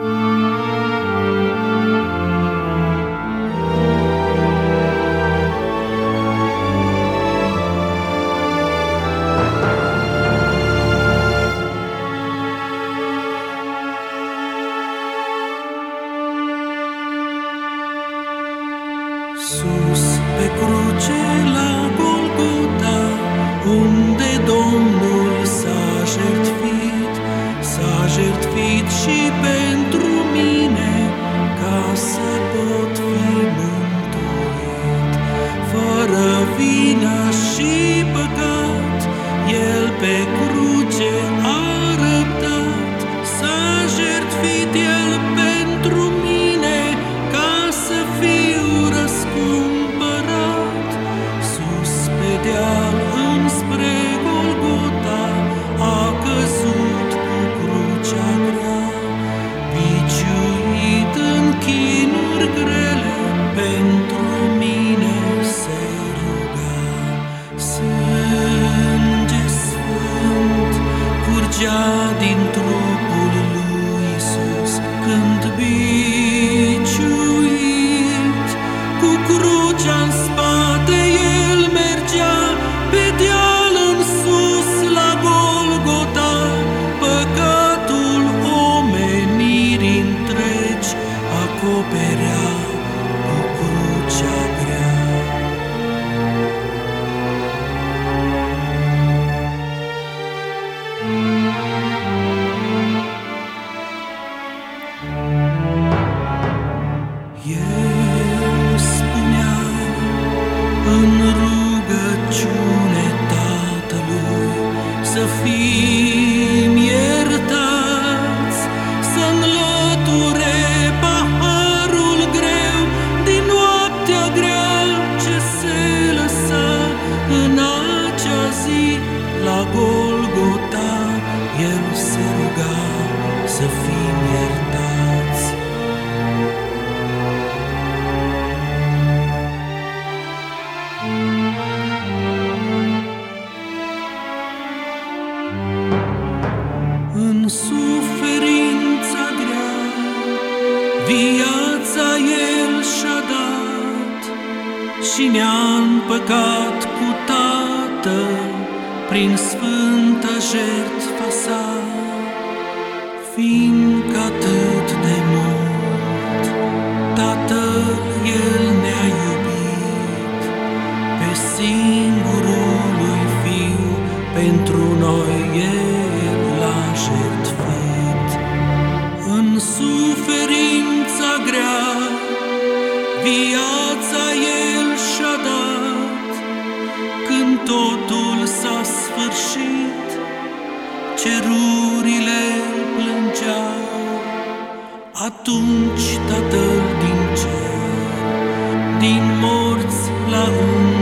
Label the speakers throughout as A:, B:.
A: Música din trupul lui Isus când biciuit cu crucea în spate el mergea pe deal în sus la Golgota. Păcatul omenirii întregi acoperea să fim iertați, să înlăture paharul greu din noaptea grea ce se lăsa în acea zi la Golgota. El se ruga să fim viața El și-a dat și ne-a împăcat cu Tatăl prin sfântă jertfa sa, fiindcă atât de mult Tatăl El ne-a iubit pe singurul lui Fiu, pentru noi Atunci Tatăl din cer, din morți l-a înviat,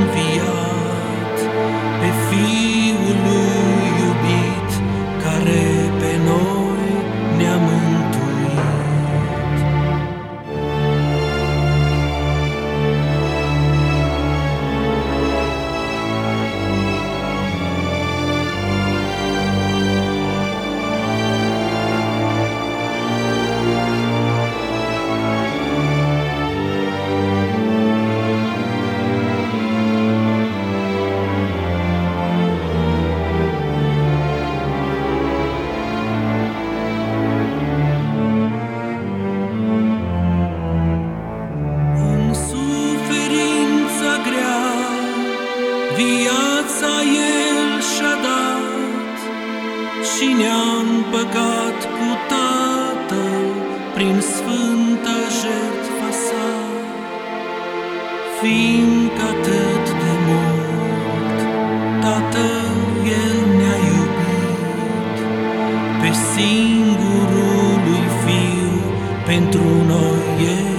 A: prin sfântă jertfa sa, fiindcă atât de mult Tatăl El ne-a iubit pe singurul lui Fiu, pentru noi El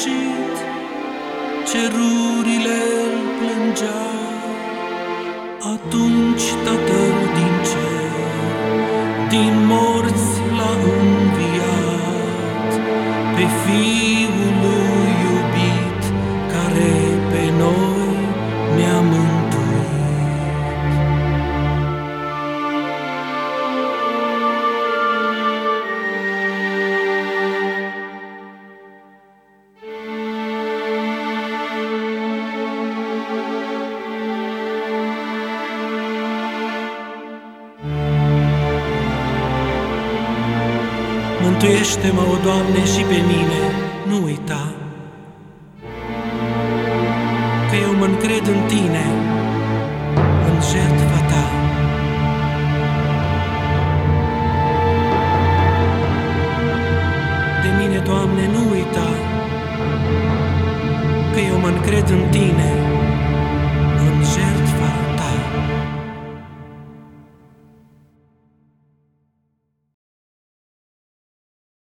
A: sfârșit, cerurile îl plângeau. Atunci Tatăl din cer, din morți l-a înviat, pe Fiul Mântuiește-mă, o Doamne, și pe mine, nu uita Că eu mă încred în Tine, în jertfa Ta. De mine, Doamne, nu uita Că eu mă încred în Tine,